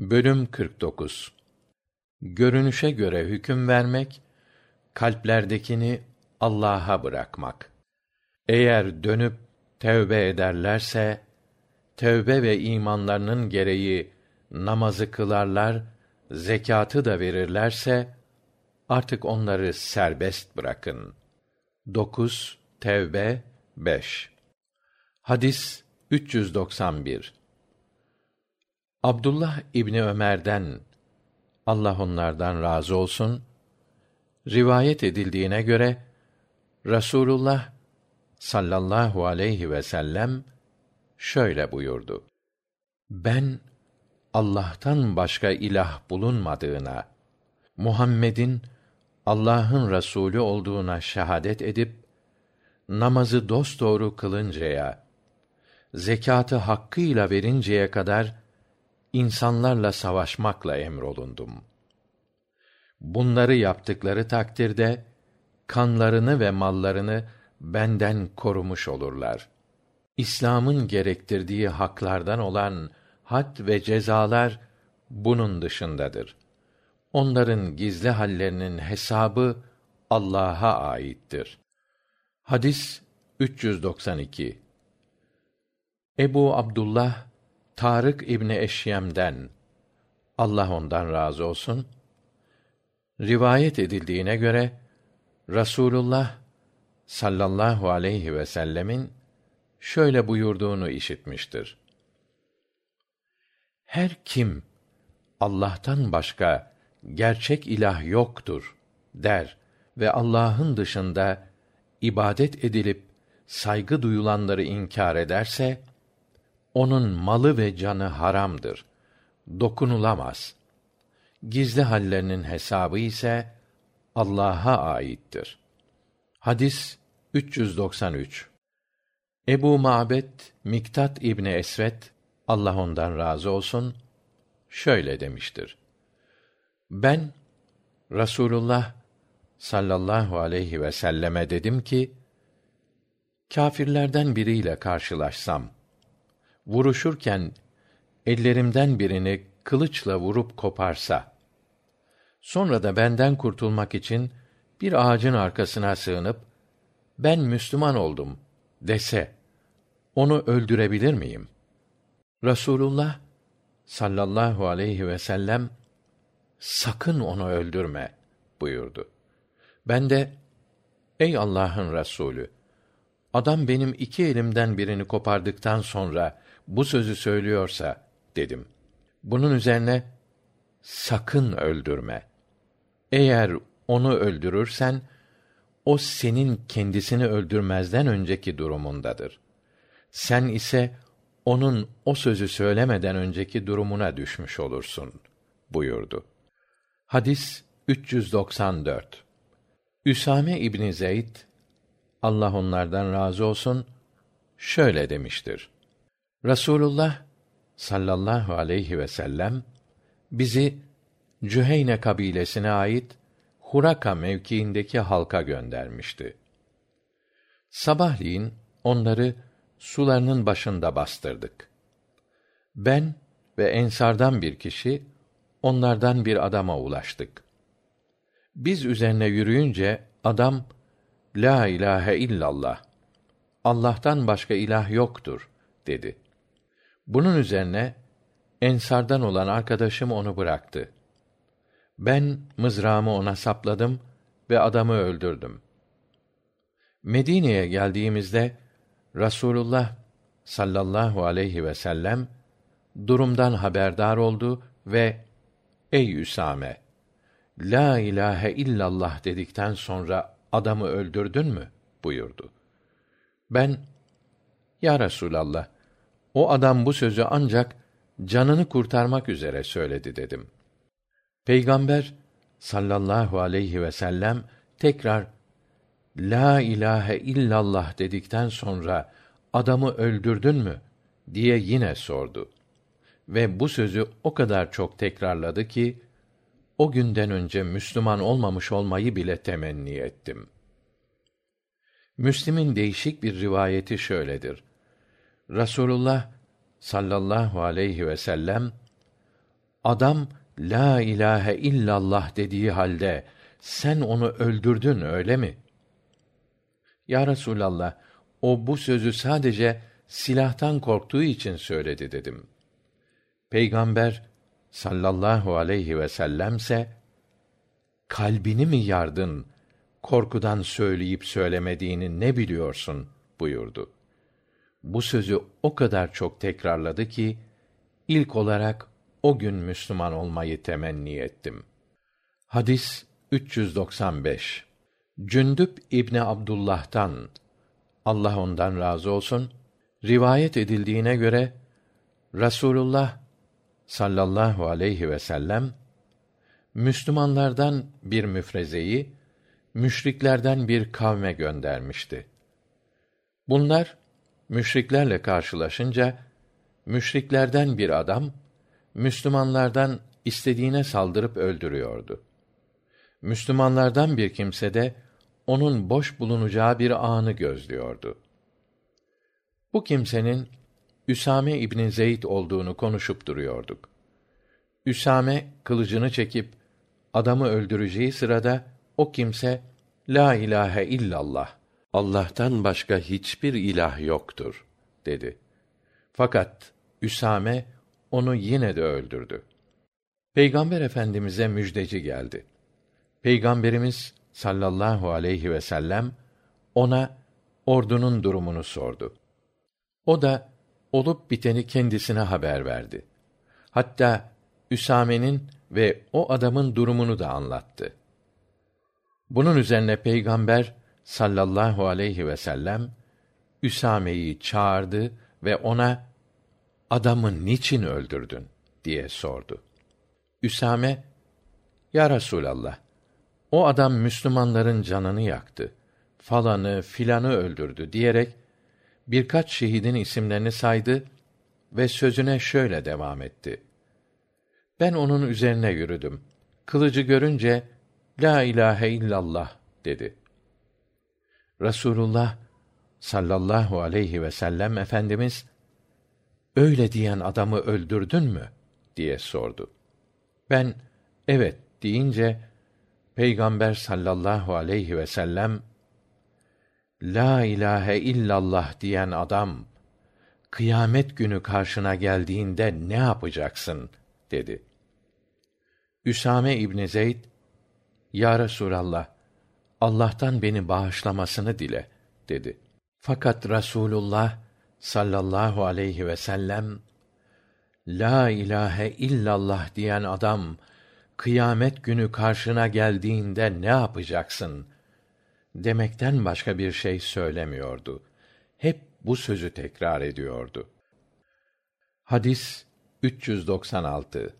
Bölüm 49 Görünüşe göre hüküm vermek, kalplerdekini Allah'a bırakmak. Eğer dönüp tevbe ederlerse, tevbe ve imanlarının gereği namazı kılarlar, zekatı da verirlerse, artık onları serbest bırakın. 9 Tevbe 5 Hadis 391 Abdullah İbni Ömer'den Allah onlardan razı olsun rivayet edildiğine göre Rasulullah sallallahu aleyhi ve sellem şöyle buyurdu. Ben Allah'tan başka ilah bulunmadığına, Muhammed'in Allah'ın Resulü olduğuna şehadet edip namazı dosdoğru kılıncaya, zekatı hakkıyla verinceye kadar insanlarla savaşmakla emrolundum. Bunları yaptıkları takdirde kanlarını ve mallarını benden korumuş olurlar. İslam'ın gerektirdiği haklardan olan had ve cezalar bunun dışındadır. Onların gizli hallerinin hesabı Allah'a aittir. Hadis 392 Ebu Abdullah Tarık İbni Eşyem'den Allah ondan razı olsun rivayet edildiğine göre Rasulullah sallallahu aleyhi ve sellemin şöyle buyurduğunu işitmiştir. Her kim Allah'tan başka gerçek ilah yoktur der ve Allah'ın dışında ibadet edilip saygı duyulanları inkar ederse onun malı ve canı haramdır. Dokunulamaz. Gizli hallerinin hesabı ise Allah'a aittir. Hadis 393 Ebu Ma'bet Miktat İbni Esvet Allah ondan razı olsun şöyle demiştir. Ben Rasulullah sallallahu aleyhi ve selleme dedim ki kâfirlerden biriyle karşılaşsam vuruşurken ellerimden birini kılıçla vurup koparsa sonra da benden kurtulmak için bir ağacın arkasına sığınıp ben müslüman oldum dese onu öldürebilir miyim? Rasulullah sallallahu aleyhi vsellem sakın onu öldürme buyurdu. Ben de ey allah'ın rasulü adam benim iki elimden birini kopardıktan sonra bu sözü söylüyorsa dedim. Bunun üzerine sakın öldürme. Eğer onu öldürürsen o senin kendisini öldürmezden önceki durumundadır. Sen ise onun o sözü söylemeden önceki durumuna düşmüş olursun buyurdu. Hadis 394 üsame ibni zeyd allah onlardan razı olsun şöyle demiştir rasulullah sallallahu aleyhi vsellem bizi cüheyne kabilesine ait huraka mevkiindeki halka göndermişti. Sabahleyin onları sularının başında bastırdık. Ben ve ensardan bir kişi onlardan bir adama ulaştık. Biz üzerine yürüyünce adam la ilahe illallah allah'tan başka ilah yoktur dedi bunun üzerine ensardan olan arkadaşım onu bıraktı. Ben mızrağımı ona sapladım ve adamı öldürdüm. Medine'ye geldiğimizde rasulullah sallallahu aleyhi vsellem durumdan haberdar oldu ve ey üsame la ilahe illallah dedikten sonra adamı öldürdün mü? buyurdu. Ben ya rasulallah o adam bu sözü ancak canını kurtarmak üzere söyledi dedim. Peygamber sallallahu aleyhi vsellem tekrar la ilahe illallah dedikten sonra adamı öldürdün mü? diye yine sordu. Ve bu sözü o kadar çok tekrarladı ki o günden önce müslüman olmamış olmayı bile temenni ettim. Müslim'in değişik bir rivayeti şöyledir rasulullah sallallahu aleyhi vsellem adam la ilahe illallah dediği halde sen onu öldürdün öyle mi? Ya Resulallah, o bu sözü sadece silahtan korktuğu için söyledi dedim. Peygamber sallallahu aleyhi ve sellemse kalbini mi yardın korkudan söyleyip söylemediğini ne biliyorsun buyurdu. Bu sözü o kadar çok tekrarladı ki ilk olarak o gün Müslüman olmayı temenni ettim. Hadis 395. Cündüp İbni Abdullah'tan Allah ondan razı olsun rivayet edildiğine göre Rasulullah sallallahu aleyhi ve sellem Müslümanlardan bir müfrezeyi müşriklerden bir kavme göndermişti. Bunlar müşriklerle karşılaşınca müşriklerden bir adam Müslümanlardan istediğine saldırıp öldürüyordu. Müslümanlardan bir kimse de onun boş bulunacağı bir anı gözlüyordu. Bu kimsenin Üsame İbni Zeyd olduğunu konuşup duruyorduk. Üsame kılıcını çekip adamı öldüreceği sırada o kimse la ilahe illallah Allah'tan başka hiçbir ilah yoktur dedi. Fakat Üsame onu yine de öldürdü. Peygamber Efendimize müjdeci geldi. Peygamberimiz sallallahu aleyhi ve sellem ona ordunun durumunu sordu. O da olup biteni kendisine haber verdi. Hatta Üsame'nin ve o adamın durumunu da anlattı. Bunun üzerine Peygamber sallallahu aleyhi ve sellem Üsame'yi çağırdı ve ona adamı niçin öldürdün diye sordu. Üsame Ya Resulallah o adam Müslümanların canını yaktı. Falanı filanı öldürdü diyerek birkaç şehidin isimlerini saydı ve sözüne şöyle devam etti. Ben onun üzerine yürüdüm. Kılıcı görünce la ilahe illallah dedi. Rasulullah sallallahu aleyhi ve sellem efendimiz öyle diyen adamı öldürdün mü diye sordu. Ben evet deyince Peygamber sallallahu aleyhi ve sellem La ilahe illallah diyen adam kıyamet günü karşına geldiğinde ne yapacaksın dedi. Üsame İbni Zeyd Ya Resulallah Allah'tan beni bağışlamasını dile dedi. Fakat Rasulullah sallallahu aleyhi ve sellem La ilahe illallah diyen adam kıyamet günü karşına geldiğinde ne yapacaksın demekten başka bir şey söylemiyordu. Hep bu sözü tekrar ediyordu. Hadis 396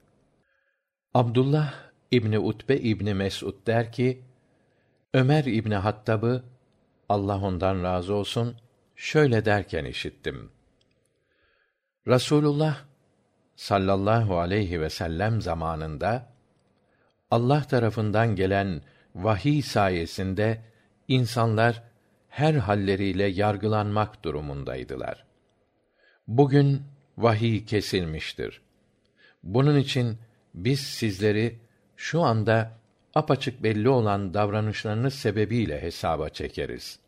Abdullah İbni Utbe İbni Mes'ud der ki, Ömer İbni Hattab'ı, Allah ondan razı olsun, şöyle derken işittim. Rasulullah sallallahu aleyhi ve sellem zamanında Allah tarafından gelen vahiy sayesinde insanlar her halleriyle yargılanmak durumundaydılar. Bugün vahiy kesilmiştir. Bunun için biz sizleri şu anda apaçık belli olan davranışlarınız sebebiyle hesaba çekeriz.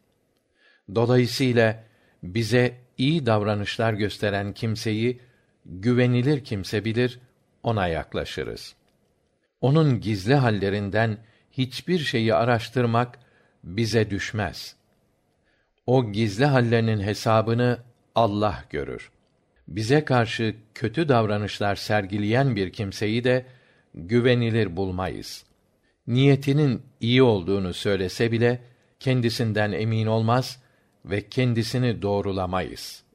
Dolayısıyla bize iyi davranışlar gösteren kimseyi güvenilir kimse bilir, ona yaklaşırız. Onun gizli hallerinden hiçbir şeyi araştırmak bize düşmez. O gizli hallerinin hesabını Allah görür. Bize karşı kötü davranışlar sergileyen bir kimseyi de güvenilir bulmayız. Niyetinin iyi olduğunu söylese bile kendisinden emin olmaz ve kendisini doğrulamayız.''